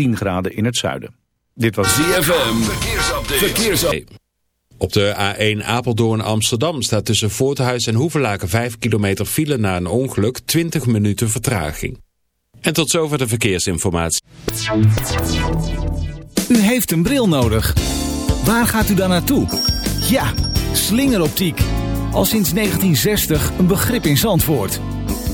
10 graden in het zuiden. Dit was ZFM, verkeersupdate. verkeersupdate. Op de A1 Apeldoorn Amsterdam staat tussen Voorthuis en Hoevelaken 5 kilometer file na een ongeluk 20 minuten vertraging. En tot zover de verkeersinformatie. U heeft een bril nodig. Waar gaat u dan naartoe? Ja, slingeroptiek. Al sinds 1960 een begrip in Zandvoort.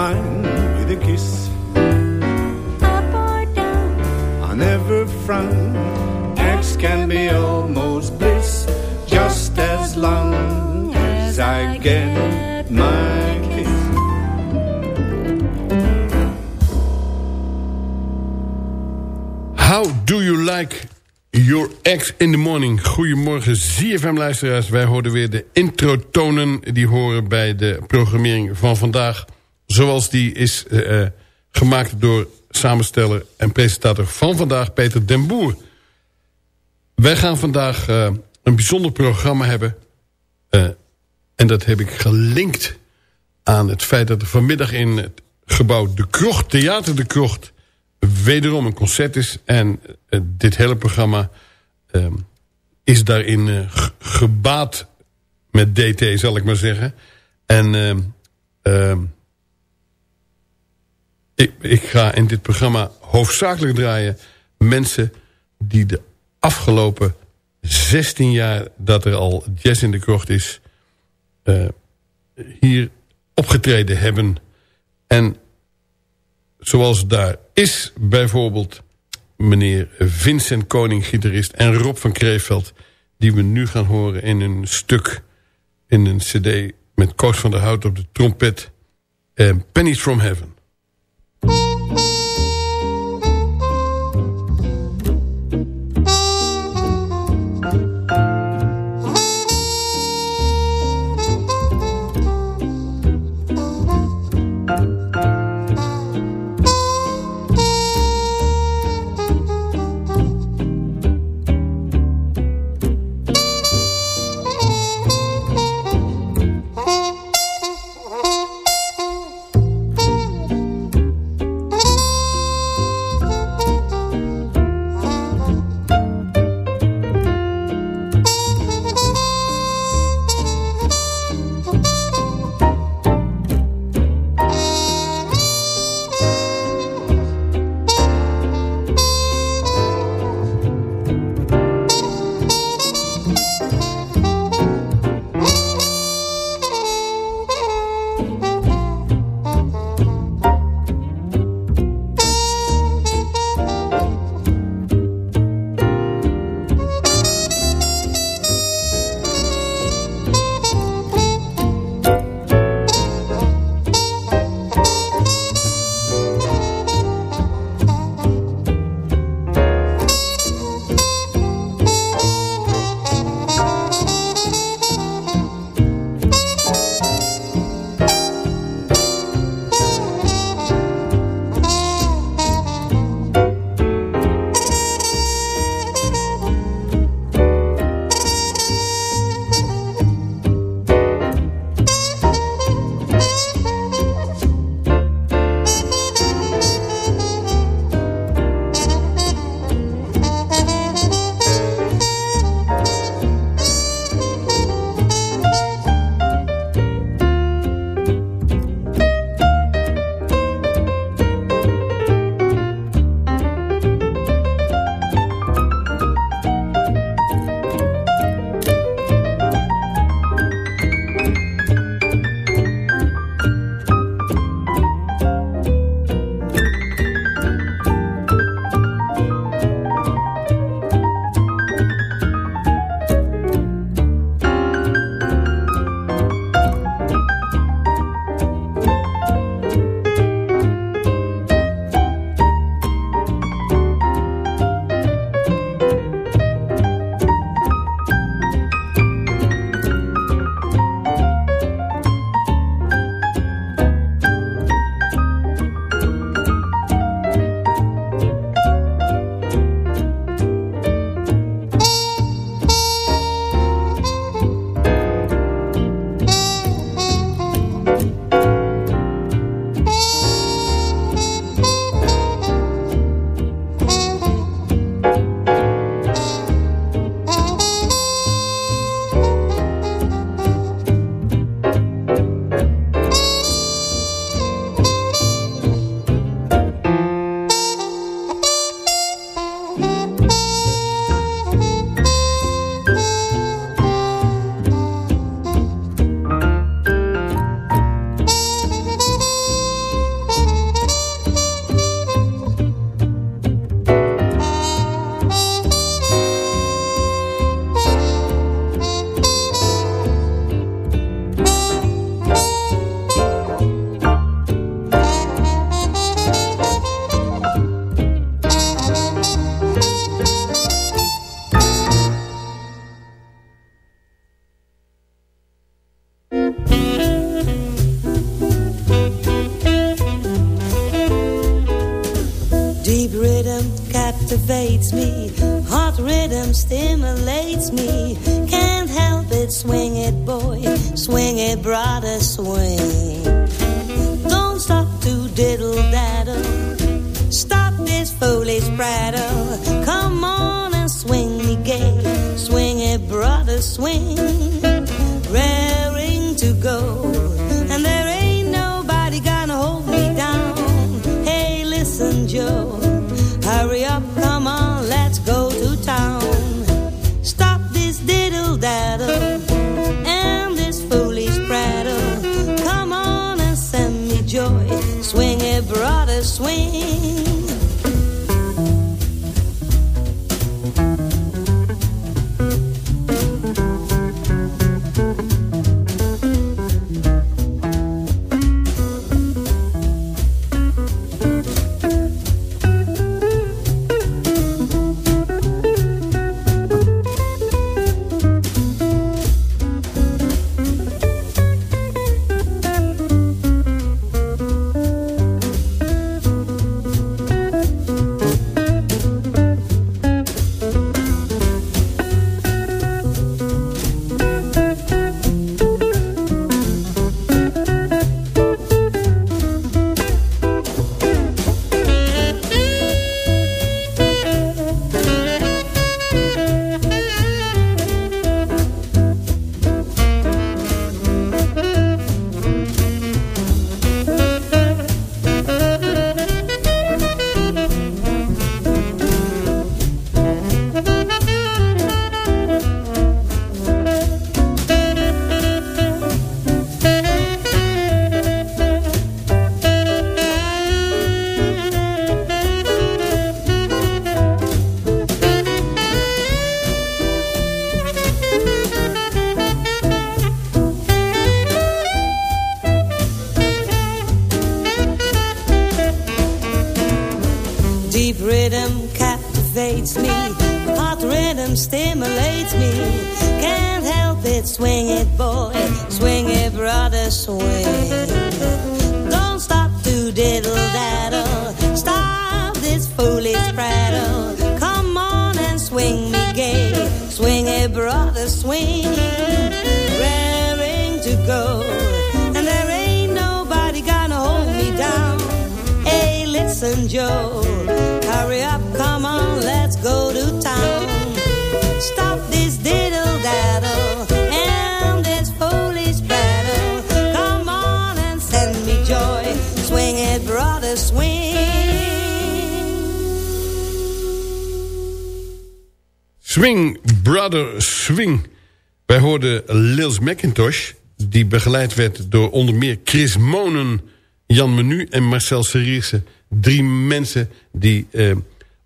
mine with a kiss. Up or down? I never frown. Eggs can be almost bliss, just as long as I get my kiss. How do you like your ex in the morning? Goedemorgen ZFM-luisteraars. Wij hoorden weer de introtonen die horen bij de programmering van vandaag. Zoals die is eh, eh, gemaakt door samensteller en presentator van vandaag, Peter den Boer. Wij gaan vandaag eh, een bijzonder programma hebben. En dat heb ik gelinkt aan het feit dat er vanmiddag in het gebouw De Krocht, Theater De Krocht... wederom een concert is. En dit hele programma is daarin ge- gebaat met DT, zal ik maar zeggen. En ik, ga in dit programma hoofdzakelijk draaien... mensen die de afgelopen 16 jaar dat er al jazz in de krocht is... eh, hier opgetreden hebben. En zoals daar is bijvoorbeeld meneer Vincent Koning, gitarist... en Rob van Kreeveld, die we nu gaan horen in een stuk... in een cd met Koos van der Hout op de trompet... eh, Pennies from Heaven. McIntosh, die begeleid werd door onder meer Chris Monen, Jan Menu en Marcel Serierse. Drie mensen die eh,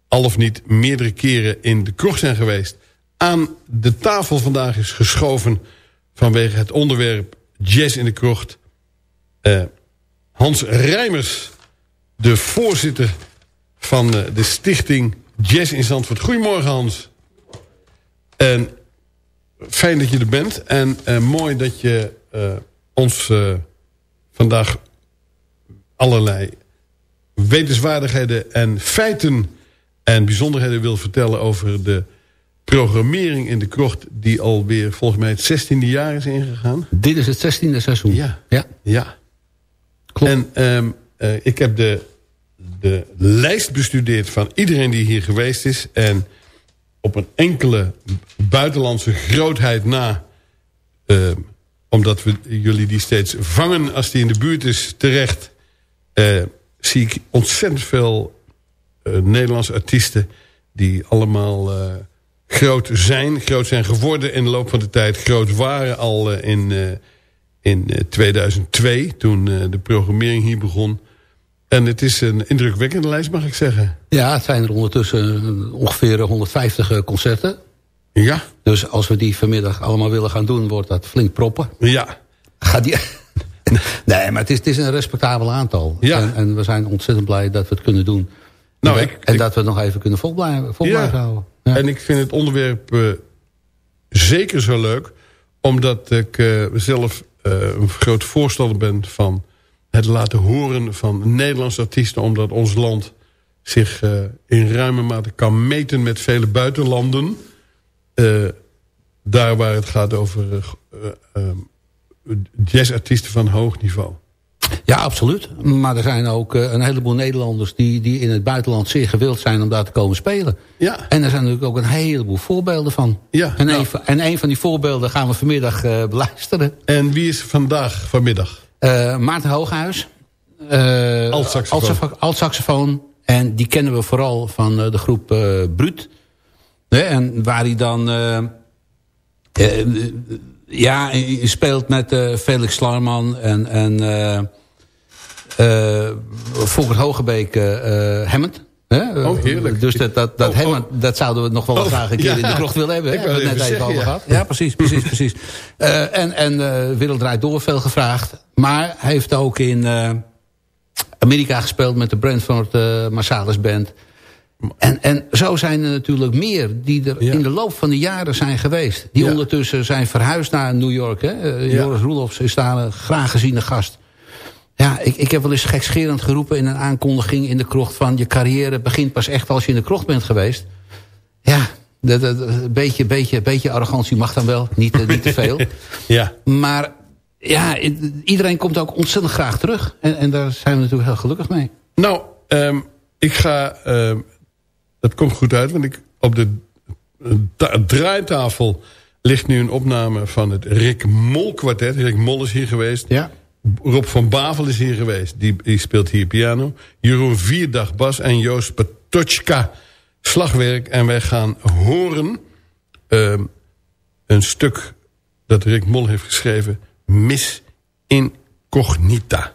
al of niet meerdere keren in de kroeg zijn geweest. Aan de tafel vandaag is geschoven vanwege het onderwerp Jazz in de krocht. eh, Hans Rijmers, de voorzitter van eh, de stichting Jazz in Zandvoort. Goedemorgen Hans. En fijn dat je er bent. En eh, mooi dat je eh, ons eh, vandaag allerlei wetenswaardigheden en feiten en bijzonderheden wil vertellen over de programmering in de krocht die alweer volgens mij het 16e jaar is ingegaan. Dit is het 16e seizoen. Ja. Ja. Ja. Klopt. En ehm, eh, ik heb de, de lijst bestudeerd van iedereen die hier geweest is. En op een enkele buitenlandse grootheid na... ehm, omdat we jullie die steeds vangen als die in de buurt is terecht... eh, zie ik ontzettend veel eh, Nederlandse artiesten... die allemaal eh, groot zijn, groot zijn geworden in de loop van de tijd. Groot waren al eh, in, eh, in eh, 2002, toen eh, de programmering hier begon. En het is een indrukwekkende lijst, mag ik zeggen. Ja, het zijn er ondertussen eh, ongeveer 150 eh, concerten. Ja, Dus als we die vanmiddag allemaal willen gaan doen, wordt dat flink proppen. ja, Gaat die... nee, maar het is, het is een respectabel aantal. Ja. En, en we zijn ontzettend blij dat we het kunnen doen. Nou, en, ik- en ik- dat we het nog even kunnen vol blijven, vol Ja. blijven houden. Ja. En ik vind het onderwerp eh, zeker zo leuk... omdat ik eh, zelf eh, een groot voorstander ben van het laten horen van Nederlandse artiesten... omdat ons land zich eh, in ruime mate kan meten met vele buitenlanden. Eh, daar waar het gaat over eh, jazzartiesten van hoog niveau. Ja, absoluut. Maar er zijn ook een heleboel Nederlanders... Die, die in het buitenland zeer gewild zijn om daar te komen spelen. Ja. En er zijn natuurlijk ook een heleboel voorbeelden van. Ja, en, nou. een, van- en een van die voorbeelden gaan we vanmiddag beluisteren. En wie is vandaag, vanmiddag? Eh, Maarten Hooghuis. eh Altsaxofoon. altsaxo- Altsaxofoon. En die kennen we vooral van eh, de groep Bruut. En waar hij dan... ja, hij speelt met Felix Slarman en... en eh Volkert Hogebeek eh, Hammond. Hè? Oh, heerlijk. Dus dat, dat, dat, Oh, Hammond, dat zouden we nog wel Oh, graag een keer ja. in de krocht willen hebben. hè? Ik Hebben het net even even over zeggen, gehad. Ja, precies, precies, precies. En en Wereld Draait Door veel gevraagd. Maar hij heeft ook in eh, Amerika gespeeld met de Brentford eh Marsalis Band. En, en zo zijn er natuurlijk meer die er Ja. in de loop van de jaren zijn geweest. Die Ja. ondertussen zijn verhuisd naar New York. Hè? Eh, Ja. Joris Roelofs is daar een graag geziene gast. Ja, ik, ik heb wel eens gekscherend geroepen in een aankondiging in de krocht... van je carrière begint pas echt als je in de krocht bent geweest. Ja, dat, dat, een beetje, beetje, beetje arrogantie mag dan wel. Niet, niet te veel. Ja. Maar ja, iedereen komt ook ontzettend graag terug. En, en daar zijn we natuurlijk heel gelukkig mee. Nou, ehm, ik ga... ehm, dat komt goed uit, want ik, op de ta- draaitafel ligt nu een opname van het Rick Mol kwartet. Rick Mol is hier geweest. Ja. Rob van Bavel is hier geweest. Die, die speelt hier piano. Jeroen Vierdag bas en Joost Patochka slagwerk. En wij gaan horen ehm, een stuk dat Rick Mol heeft geschreven. Miss Incognita.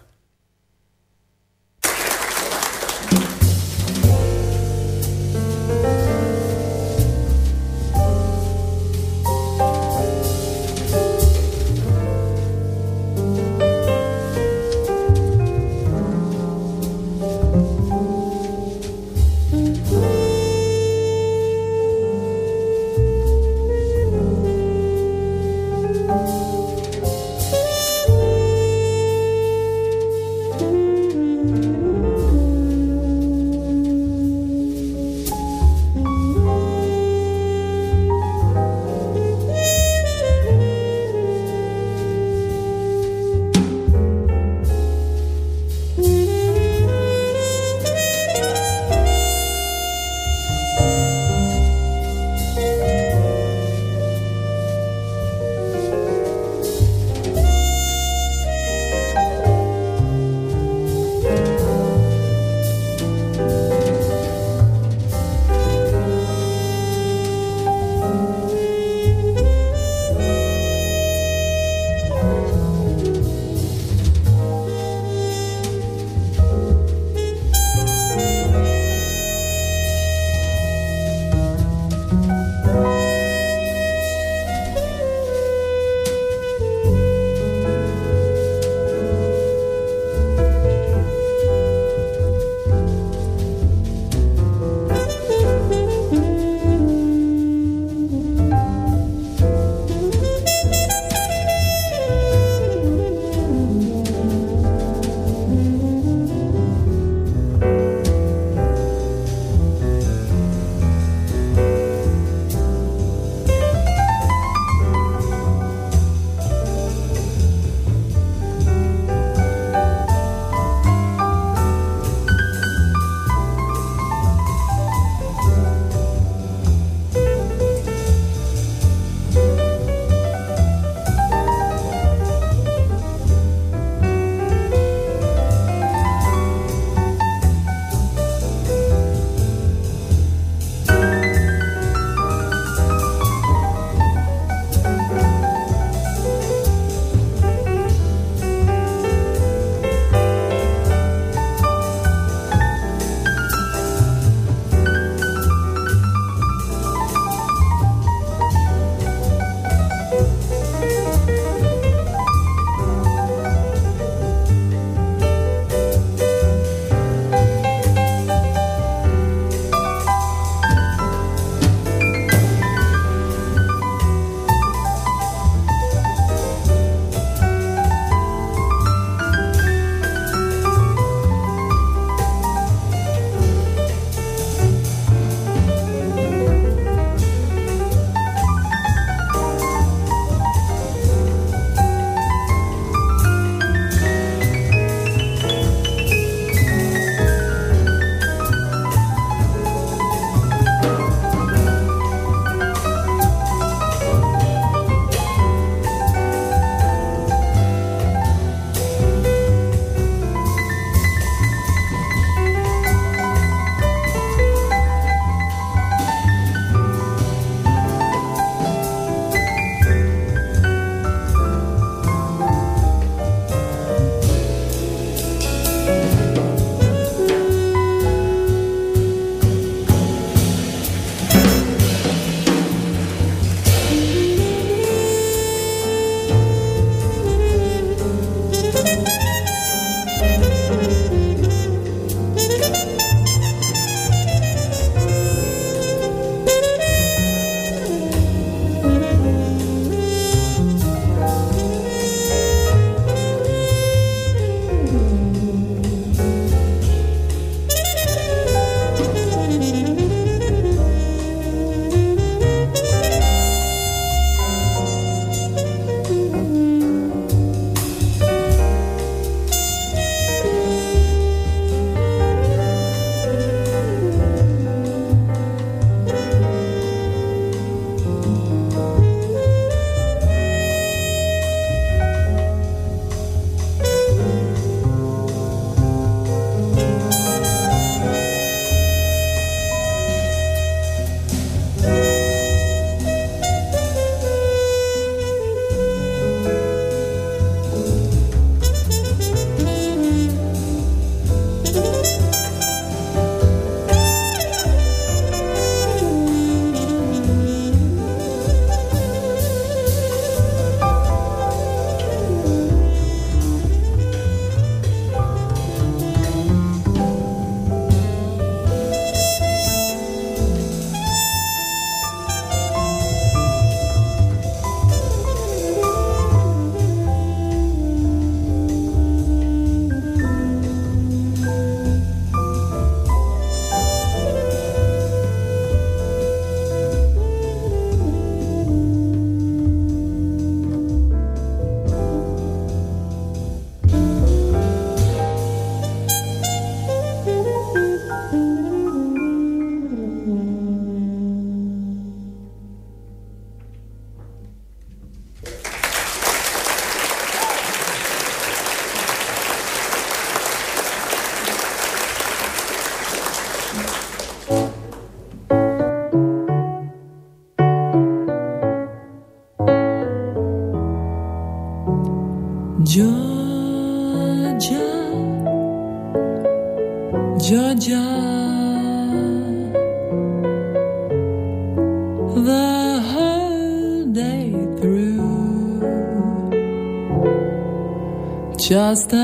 Just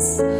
presence.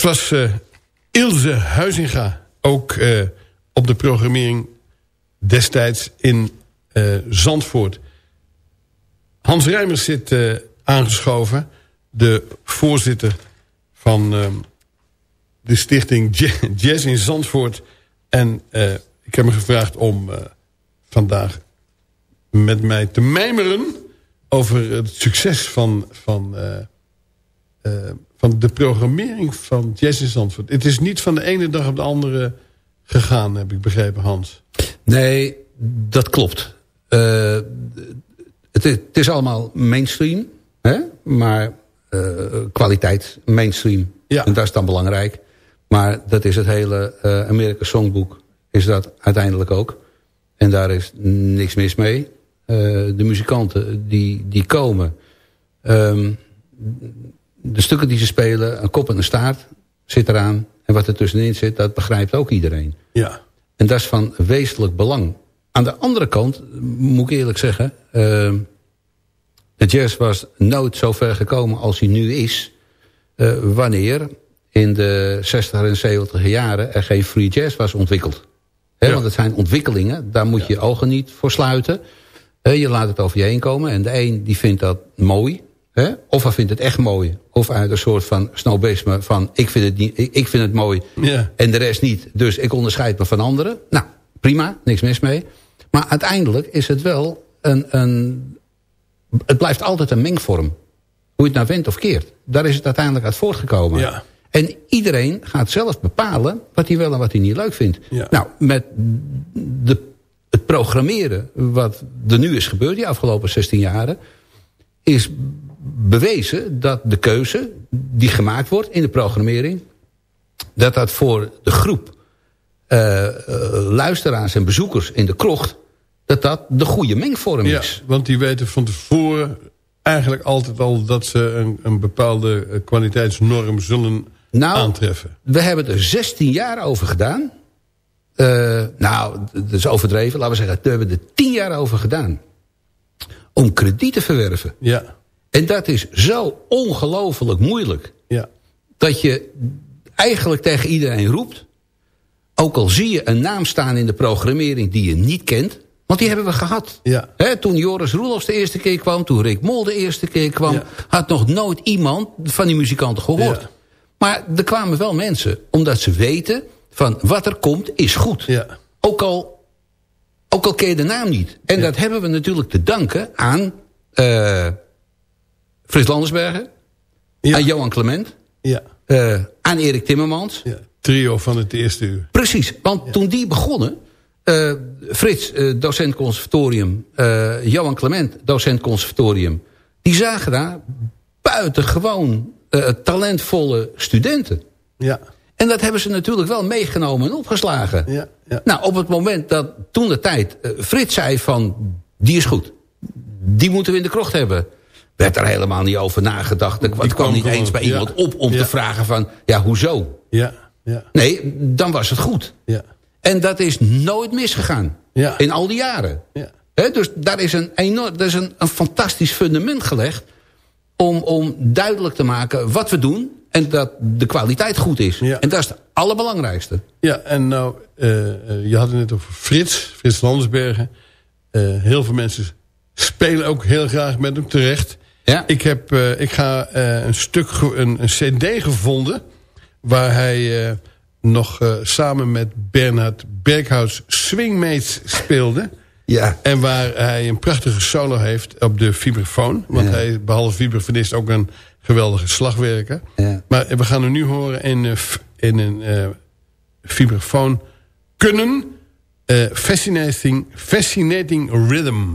Dat was eh, Ilse Huizinga. Ook eh, op de programmering destijds in eh, Zandvoort. Hans Rijmers zit aangeschoven. De voorzitter van ehm, de stichting Ja- Jazz in Zandvoort. En ik heb hem gevraagd om vandaag met mij te mijmeren... over het succes van, van, eh, van de programmering van Jazz in Zandvoort. Het is niet van de ene dag op de andere gegaan, heb ik begrepen, Hans. Nee, dat klopt. Eh, het, is- het is allemaal mainstream, hè? maar eh, kwaliteit mainstream. Ja. En dat is dan belangrijk. Maar dat is het hele Amerika Songboek, is dat uiteindelijk ook. En daar is niks mis mee. De muzikanten die, die komen... ehm, de stukken die ze spelen, een kop en een staart zit eraan. En wat er tussenin zit, dat begrijpt ook iedereen. Ja. En dat is van wezenlijk belang. Aan de andere kant, moet ik eerlijk zeggen... eh, de jazz was nooit zo ver gekomen als hij nu is... eh, wanneer in de 60 en 70 jaren er geen free jazz was ontwikkeld. Ja. Want het zijn ontwikkelingen, daar moet je ogen niet voor sluiten. Je laat het over je heen komen. En de een die vindt dat mooi. Of hij vindt het echt mooi. Of uit een soort van snobisme van ik vind het, niet, ik, vind het mooi Ja. en de rest niet. Dus ik onderscheid me van anderen. Nou, prima, niks mis mee. Maar uiteindelijk is het wel een... een het blijft altijd een mengvorm. Hoe je het nou wendt of keert. Daar is het uiteindelijk uit voortgekomen. Ja. En iedereen gaat zelf bepalen wat hij wel en wat hij niet leuk vindt. Ja. Nou, met de, het programmeren wat er nu is gebeurd... die afgelopen 16 jaren... is bewezen dat de keuze die gemaakt wordt in de programmering... dat dat voor de groep eh, eh, luisteraars en bezoekers in de krocht... dat dat de goede mengvorm Ja, is. want die weten van tevoren eigenlijk altijd al... dat ze een, een bepaalde eh, kwaliteitsnorm zullen Nou, aantreffen. We hebben er 16 jaar over gedaan. Nou, dat is overdreven. Laten we zeggen, we hebben er 10 jaar over gedaan. Om krediet te verwerven. Ja, En dat is zo ongelooflijk moeilijk. ja, Dat je eigenlijk tegen iedereen roept. Ook al zie je een naam staan in de programmering die je niet kent. Want die hebben we gehad. ja. Toen Joris Roelofs de eerste keer kwam, toen Rick Mol de eerste keer kwam... Ja. had nog nooit iemand van die muzikanten gehoord. Ja. Maar er kwamen wel mensen, omdat ze weten... van wat er komt, is goed. Ja. Ook, al, ook al ken je de naam niet. En dat hebben we natuurlijk te danken aan... eh Frits Landersbergen, Ja. aan Johan Clement... ja, eh, aan Erik Timmermans. ja. Trio van het eerste uur. Precies, want toen die begonnen... eh, Frits, eh, docent conservatorium... eh, Johan Clement, docent conservatorium... die zagen daar buitengewoon eh, talentvolle studenten. Ja, En dat hebben ze natuurlijk wel meegenomen en opgeslagen. ja, ja. Nou, op het moment dat toen de tijd eh, Frits zei van... die is goed, die moeten we in de krocht hebben... werd er helemaal niet over nagedacht. Het kwam niet gewoon, eens bij ja. iemand op om Ja. te vragen van... ja, hoezo? Ja, ja, Nee, dan was het goed. ja. En dat is nooit misgegaan. Ja. In al die jaren. Ja. Dus daar is een, enorm, daar is een, een fantastisch fundament gelegd... Om, om duidelijk te maken wat we doen... en dat de kwaliteit goed is. Ja. En dat is het allerbelangrijkste. Ja, en nou, eh, eh, je had het net over Frits, Frits Landersbergen. Eh, heel veel mensen spelen ook heel graag met hem terecht. Ja. Ik, heb, eh, ik ga eh, een stuk, een, een cd gevonden... waar hij eh, nog samen met Bernhard Berghout Swingmates speelde... Ja. En waar hij een prachtige solo heeft op de vibrafoon. Want Ja. hij, behalve vibrafonist, ook een geweldige slagwerker. Ja. Maar we gaan hem nu horen in, in een vibrafoon kunnen. fascinating, fascinating Rhythm.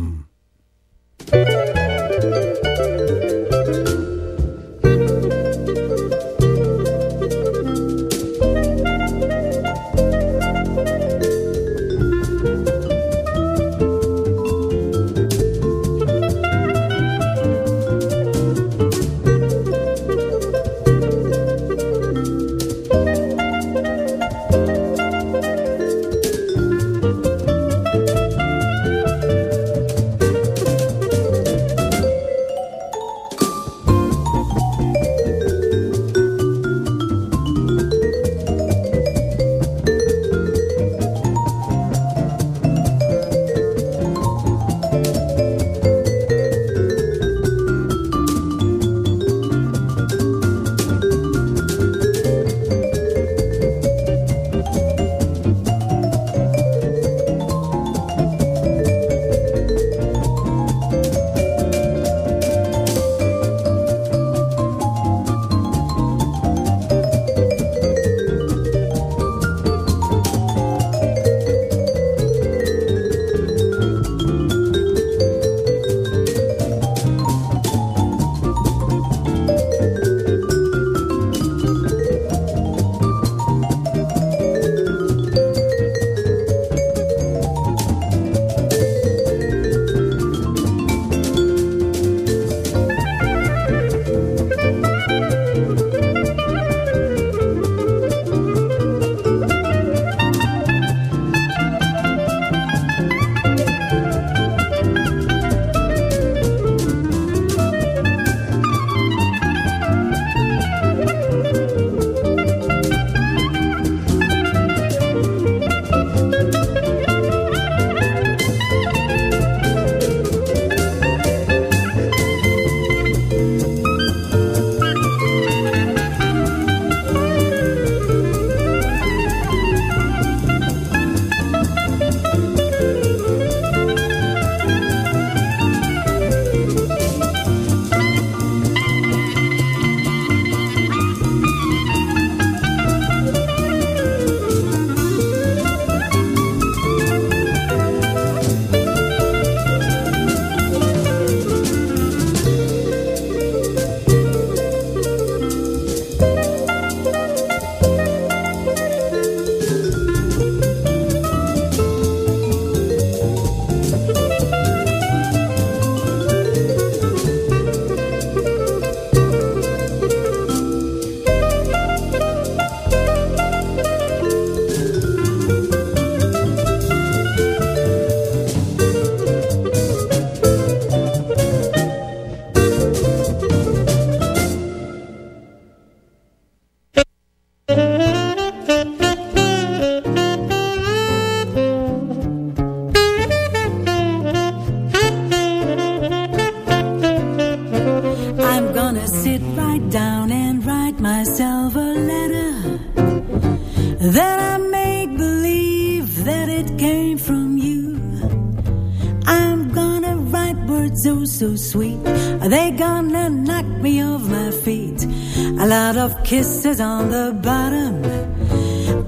Kisses on the bottom.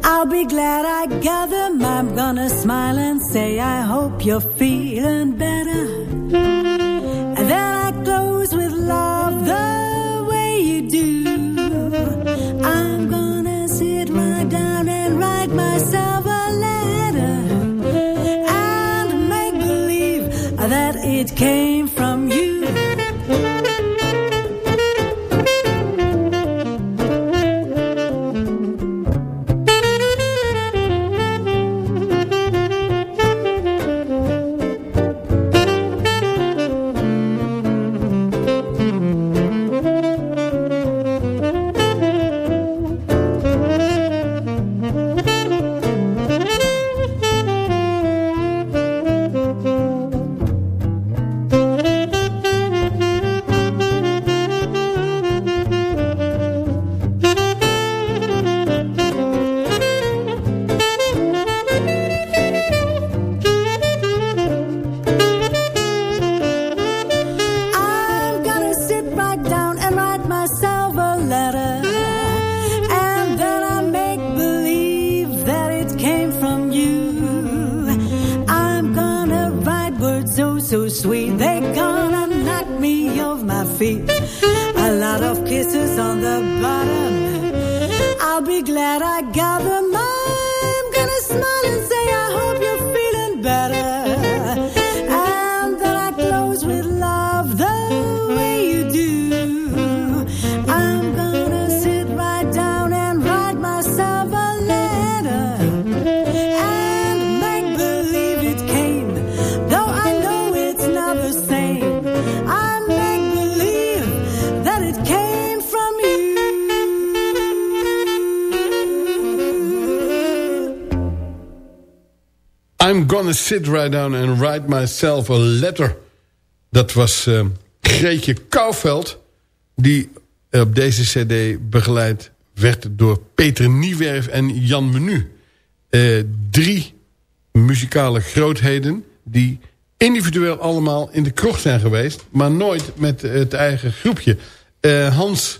I'll be glad I got them. I'm gonna smile and say, I hope you're feeling feet. A lot of kisses on the bottom. I'll be glad I got them. Gonna sit right down and write myself a letter. Dat was uh, Greetje Kouwveld. Die op deze cd begeleid werd door Peter Niewerf en Jan Menu. Eh, drie muzikale grootheden die individueel allemaal in de krocht zijn geweest... maar nooit met het eigen groepje. Eh, Hans,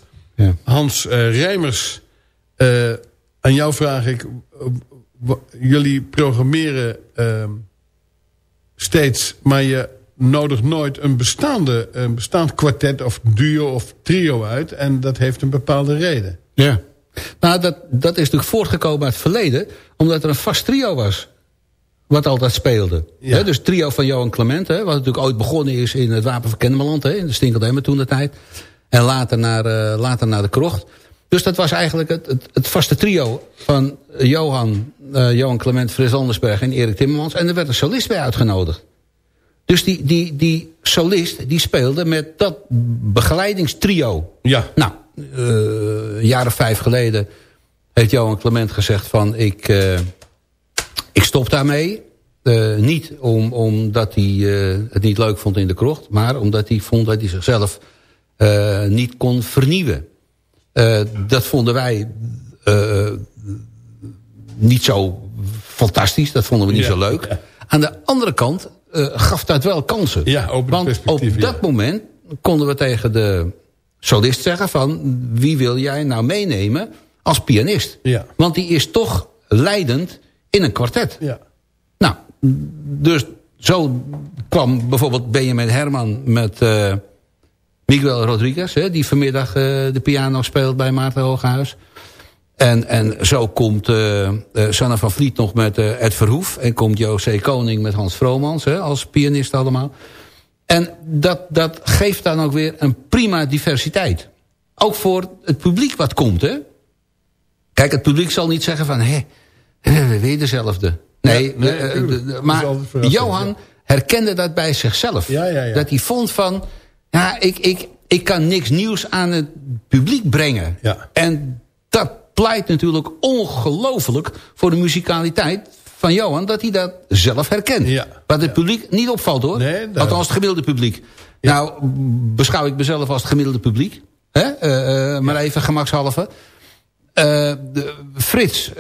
Hans eh, Rijmers, aan jou vraag ik... jullie programmeren ehm, steeds, maar je nodigt nooit een, bestaande, een bestaand kwartet of duo of trio uit. En dat heeft een bepaalde reden. Ja. Nou, dat, dat is natuurlijk voortgekomen uit het verleden... omdat er een vast trio was. Wat altijd speelde. Hè, dus trio van Johan Clement. Wat natuurlijk ooit begonnen is in het Wapen van Kennemerland. In de Stinkeldemmer toen de tijd. En later naar, eh, later naar de Krocht. Dus dat was eigenlijk het, het, het vaste trio van Johan, Johan Clement, Fris Andersberg en Erik Timmermans. En er werd een solist bij uitgenodigd. Dus die, die, die solist die speelde met dat begeleidingstrio. Ja. Nou, eh, een jaar of vijf geleden heeft Johan Clement gezegd van... ik, eh, ik stop daarmee. Eh, niet om, omdat hij eh, het niet leuk vond in de krocht... maar omdat hij vond dat hij zichzelf eh, niet kon vernieuwen. Eh, dat vonden wij eh, niet zo fantastisch. Dat vonden we niet Ja. zo leuk. Aan de andere kant eh, gaf dat wel kansen. Ja, open Want op dat moment konden we tegen de solist zeggen van... wie wil jij nou meenemen als pianist? Ja. Want die is toch leidend in een kwartet. Ja. Nou, dus zo kwam bijvoorbeeld Benjamin Herman met eh, Miguel Rodriguez... Hè, die vanmiddag eh, de piano speelt bij Maarten Hooghuis. En, en zo komt eh, Sanne van Vliet nog met eh, Ed Verhoef... en komt José Koning met Hans Vromans hè, als pianist allemaal. En dat, dat geeft dan ook weer een prima diversiteit. Ook voor het publiek wat komt, hè. Kijk, het publiek zal niet zeggen van... hé, weer dezelfde. Nee, Ja, nee, tuurlijk. de- de- Dat is maar Johan ja. herkende dat bij zichzelf. Ja, ja, ja. Dat hij vond van... ja, ik, ik, ik kan niks nieuws aan het publiek brengen. Ja. En dat pleit natuurlijk ongelooflijk voor de muzikaliteit van Johan... dat hij dat zelf herkent. Ja. Wat het publiek niet opvalt, hoor. Nee, daar- Althans, het gemiddelde publiek. Nou, beschouw ik mezelf als het gemiddelde publiek. Hè? Eh, eh, maar even gemakshalve. Eh, de, Frits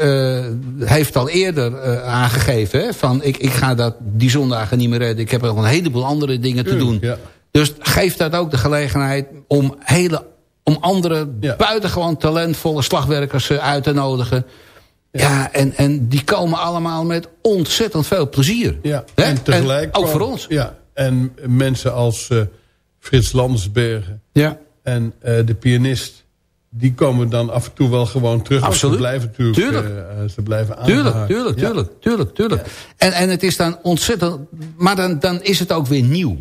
heeft al eerder aangegeven... Hè, van ik, ik ga dat die zondagen niet meer redden. Ik heb nog een heleboel andere dingen te doen. Ja. Dus geef dat ook de gelegenheid om, hele, om andere Ja. buitengewoon talentvolle slagwerkers eh, uit te nodigen. Ja, en, en die komen allemaal met ontzettend veel plezier. Ja, en tegelijk... ook kwam- voor ons. Ja, en mensen als eh, Frits Landsbergen Ja. en eh, de pianist... die komen dan af en toe wel gewoon terug. Absoluut. Ze blijven natuurlijk Tuurlijk. ze blijven Tuurlijk, tuurlijk, Ja. tuurlijk, tuurlijk, tuurlijk. En, en het is dan ontzettend... Maar dan, dan is het ook weer nieuw.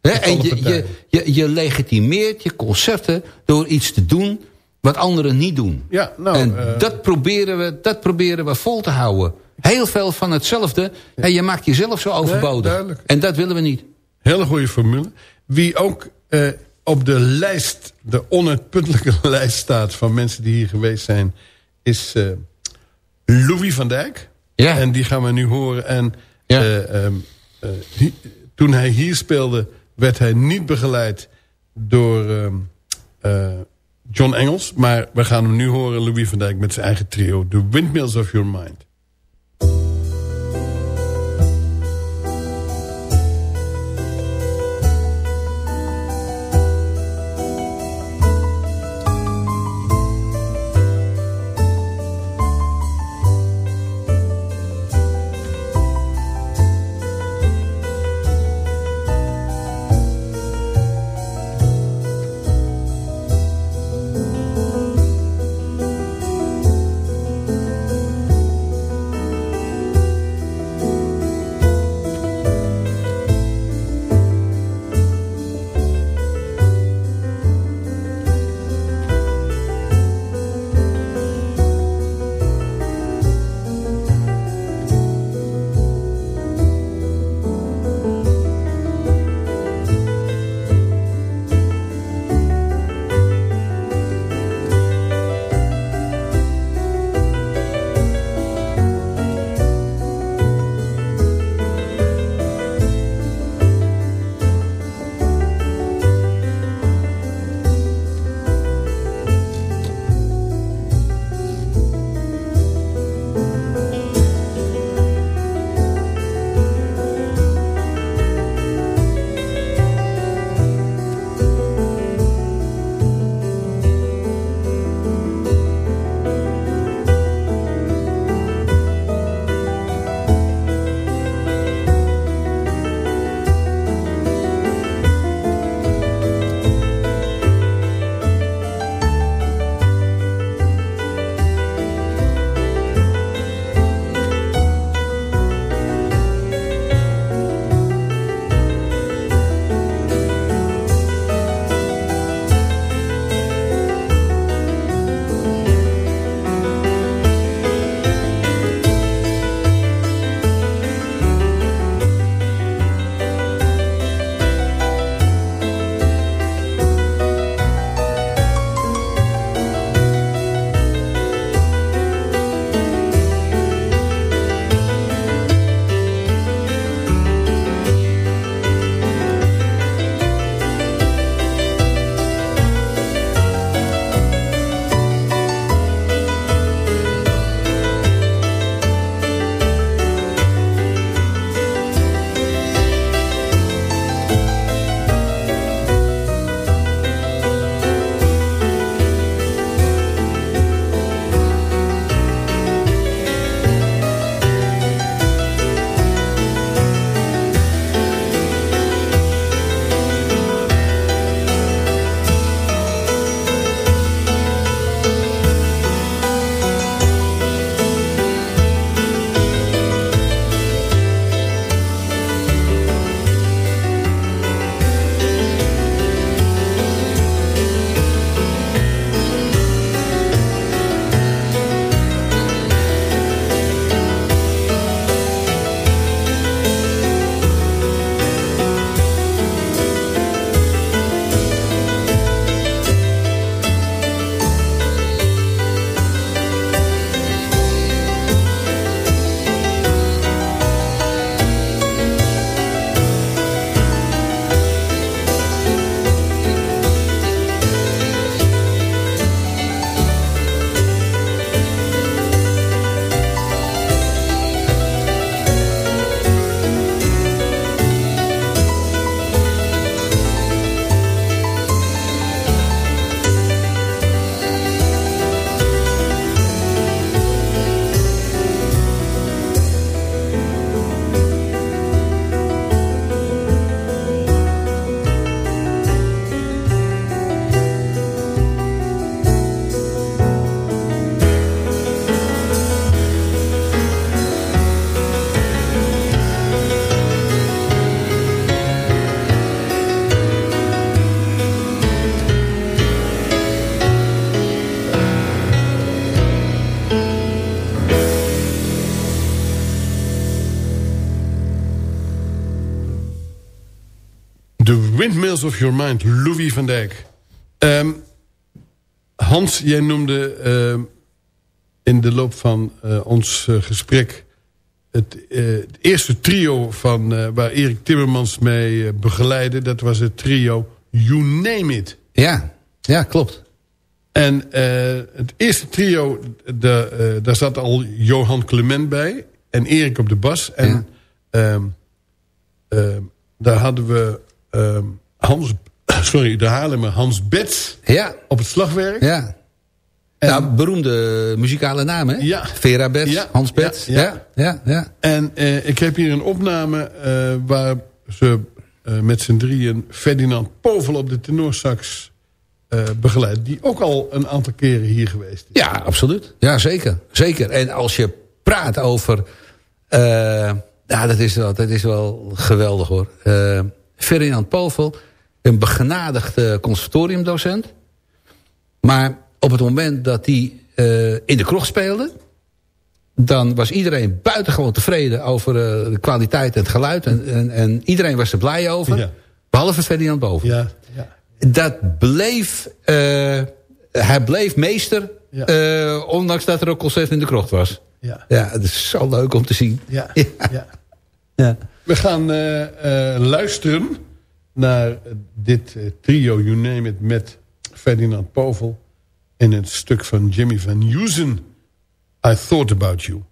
En je, je, je, je legitimeert je concerten door iets te doen wat anderen niet doen. Ja, nou, en eh, dat, proberen we, dat proberen we vol te houden. Heel veel van hetzelfde. En je maakt jezelf zo overbodig. en dat willen we niet. Hele goede formule. Wie ook eh, op de lijst, de onuitputtelijke lijst staat... van mensen die hier geweest zijn... is eh, Louis van Dijk. Ja. En die gaan we nu horen. En Ja. eh, ehm, eh, toen hij hier speelde... werd hij niet begeleid door ehm, eh, John Engels. Maar we gaan hem nu horen, Louis van Dijk... met zijn eigen trio. The Windmills of Your Mind. Windmills of Your Mind, Louis van Dijk. Ehm, Hans, jij noemde ehm, in de loop van eh, ons eh, gesprek... Het, eh, het eerste trio van, waar Erik Timmermans mee begeleidde... dat was het trio You Name It. Ja, ja klopt. En het eerste trio, de, daar zat al Johan Clement bij. En Erik op de bas. En ehm, daar hadden we ehm, Hans, sorry, de Haarlemmer Hans Bets Ja, op het slagwerk. ja. nou, beroemde muzikale namen, hè? Ja. Vera Bets, Ja, Hans Bets. ja, Ja, ja. En eh, ik heb hier een opname eh, waar ze eh, met z'n drieën Ferdinand Povel op de tenorsax begeleidt. Die ook al een aantal keren hier geweest is. Ja, absoluut. Ja, zeker. zeker. En als je praat over... eh, ja, dat is, wel, dat is wel geweldig hoor. Eh Ferdinand Povel, een begenadigd conservatoriumdocent. Maar op het moment dat hij eh, in de krocht speelde... dan was iedereen buitengewoon tevreden over eh, de kwaliteit en het geluid. En, en, en iedereen was er blij over. Ja. Behalve Ferdinand Boven. Ja, ja. Dat bleef... eh, hij bleef meester... Ja. eh, ondanks dat er ook concert in de krocht was. Ja. Ja, het is zo leuk om te zien. Ja, ja. Ja. We gaan eh, eh, luisteren naar dit eh, trio You Name It met Ferdinand Povel in het stuk van Jimmy Van Heusen, I Thought About You.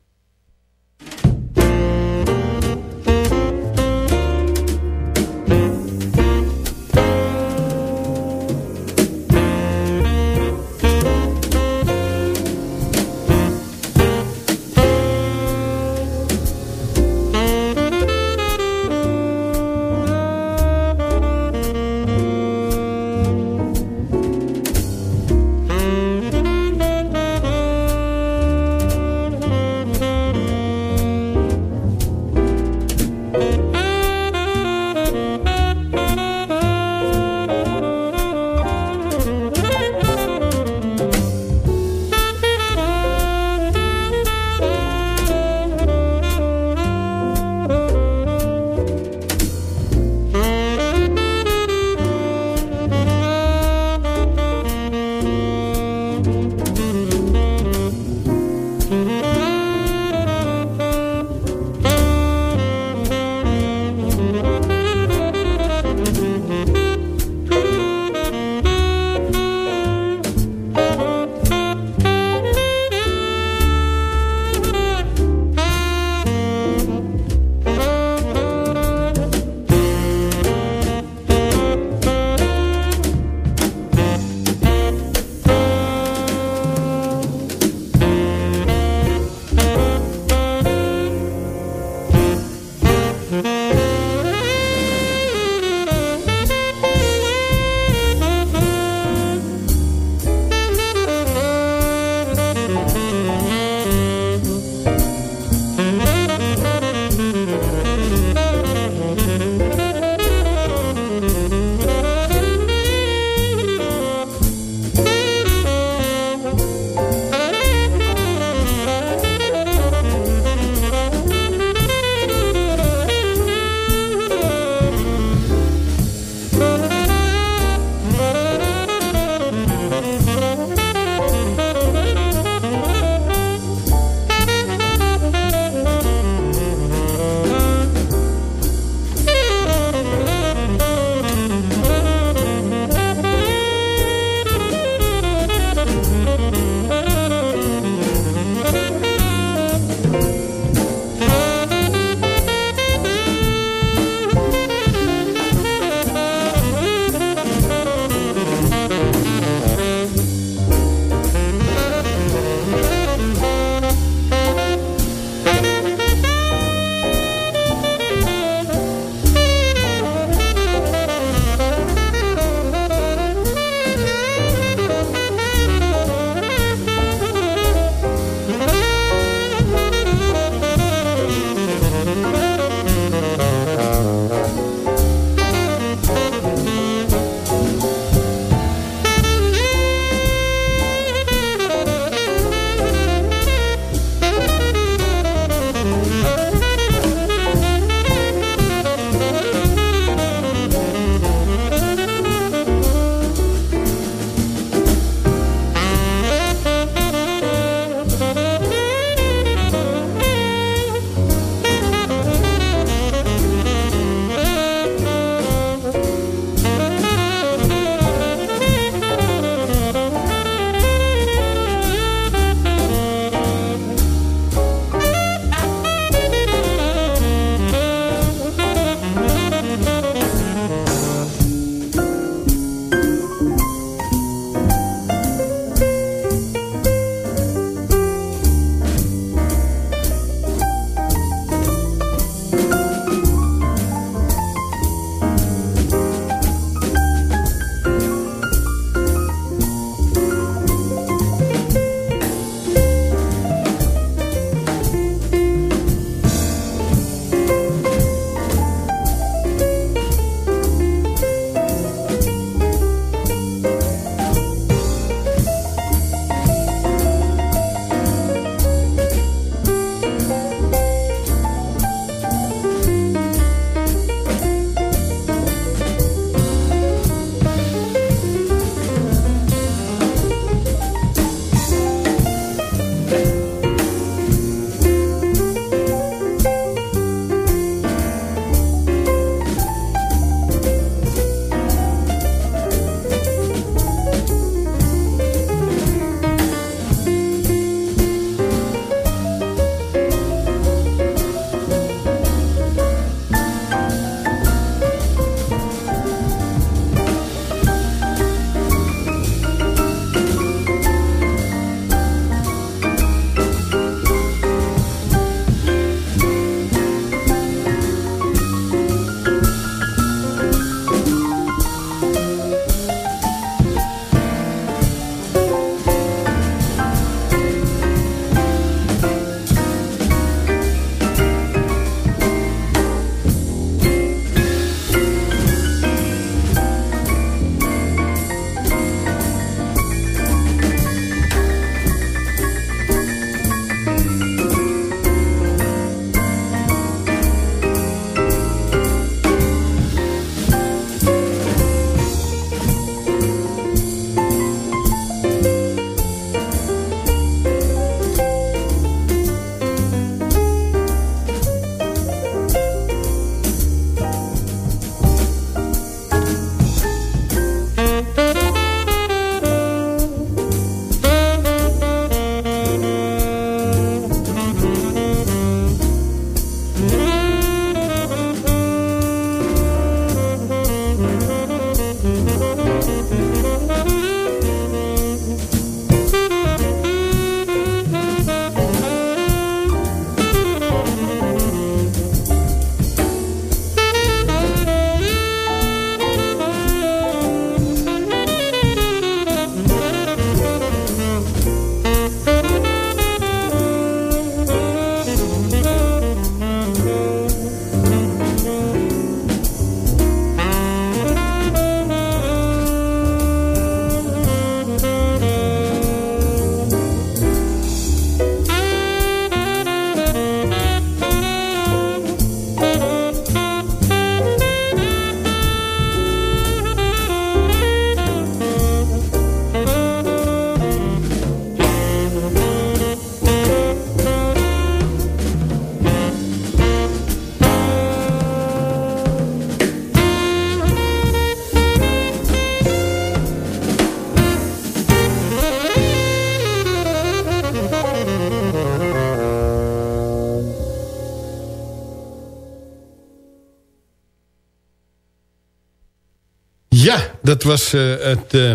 Dat was eh, het uh,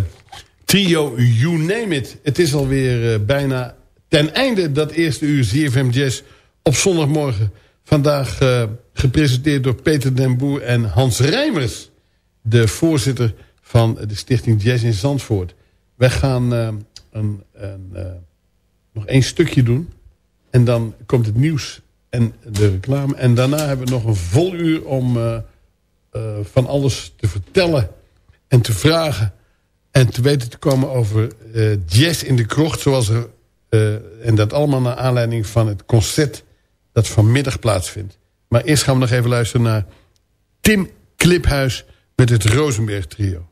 trio You Name It. Het is alweer uh, bijna ten einde dat eerste uur ZFM Jazz op zondagmorgen. Vandaag gepresenteerd door Peter den Boer en Hans Rijmers. De voorzitter van de stichting Jazz in Zandvoort. Wij gaan een, een, nog één stukje doen. En dan komt het nieuws en de reclame. En daarna hebben we nog een vol uur om van alles te vertellen en te vragen en te weten te komen over uh, jazz in de krocht. Zoals er, uh, en dat allemaal naar aanleiding van het concert dat vanmiddag plaatsvindt. Maar eerst gaan we nog even luisteren naar Tim Kliphuis met het Rosenberg trio.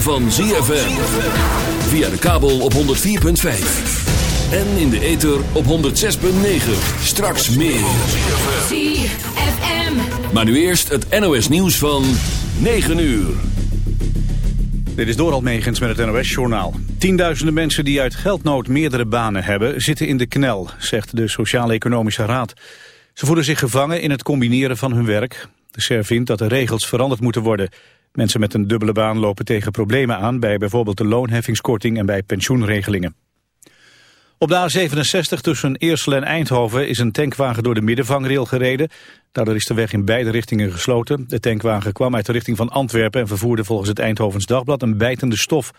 Van ZFM. Via de kabel op 104.5. En in de ether op 106.9. Straks meer. ZFM. Maar nu eerst het NOS nieuws van 9 uur. Dit is Doral Megens met het NOS-journaal. Tienduizenden mensen die uit geldnood meerdere banen hebben... zitten in de knel, zegt de Sociaal-Economische Raad. Ze voelen zich gevangen in het combineren van hun werk. De SER vindt dat de regels veranderd moeten worden... Mensen met een dubbele baan lopen tegen problemen aan... bij bijvoorbeeld de loonheffingskorting en bij pensioenregelingen. Op de A67 tussen Eersel en Eindhoven is een tankwagen door de middenvangrail gereden. Daardoor is de weg in beide richtingen gesloten. De tankwagen kwam uit de richting van Antwerpen en vervoerde volgens het Eindhovens Dagblad een bijtende stof.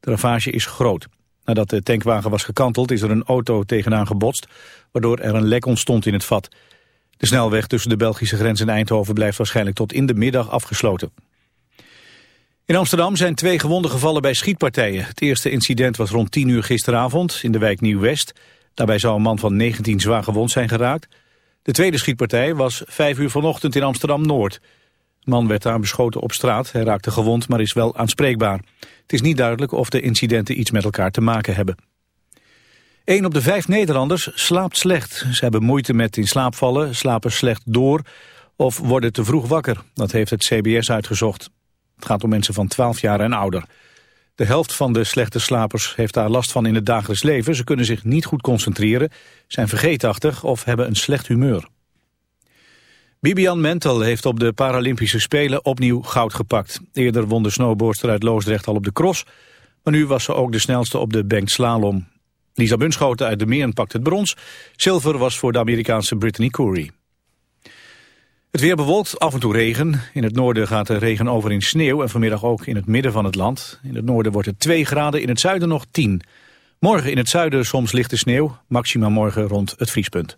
De ravage is groot. Nadat de tankwagen was gekanteld is er een auto tegenaan gebotst, waardoor er een lek ontstond in het vat. De snelweg tussen de Belgische grens en Eindhoven blijft waarschijnlijk tot in de middag afgesloten. In Amsterdam zijn twee gewonden gevallen bij schietpartijen. Het eerste incident was rond 10 uur gisteravond in de wijk Nieuw-West. Daarbij zou een man van 19 zwaar gewond zijn geraakt. De tweede schietpartij was 5 uur vanochtend in Amsterdam-Noord. De man werd daar beschoten op straat. Hij raakte gewond, maar is wel aanspreekbaar. Het is niet duidelijk of de incidenten iets met elkaar te maken hebben. Een op de vijf Nederlanders slaapt slecht. Ze hebben moeite met in slaap vallen, slapen slecht door of worden te vroeg wakker. Dat heeft het CBS uitgezocht. Het gaat om mensen van 12 jaar en ouder. De helft van de slechte slapers heeft daar last van in het dagelijks leven. Ze kunnen zich niet goed concentreren, zijn vergeetachtig of hebben een slecht humeur. Bibian Mentel heeft op de Paralympische Spelen opnieuw goud gepakt. Eerder won de snowboardster uit Loosdrecht al op de cross, maar nu was ze ook de snelste op de banked slalom. Lisa Bunschoten uit de Meren pakt het brons. Zilver was voor de Amerikaanse Brittany Coury. Het weer bewolkt, af en toe regen. In het noorden gaat de regen over in sneeuw en vanmiddag ook in het midden van het land. In het noorden wordt het 2 graden, in het zuiden nog 10. Morgen in het zuiden soms lichte sneeuw, maxima morgen rond het vriespunt.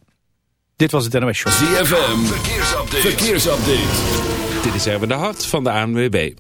Dit was het NOS Show. ZFM, verkeersupdate. verkeersupdate. Dit is Erwin de Hart van de ANWB.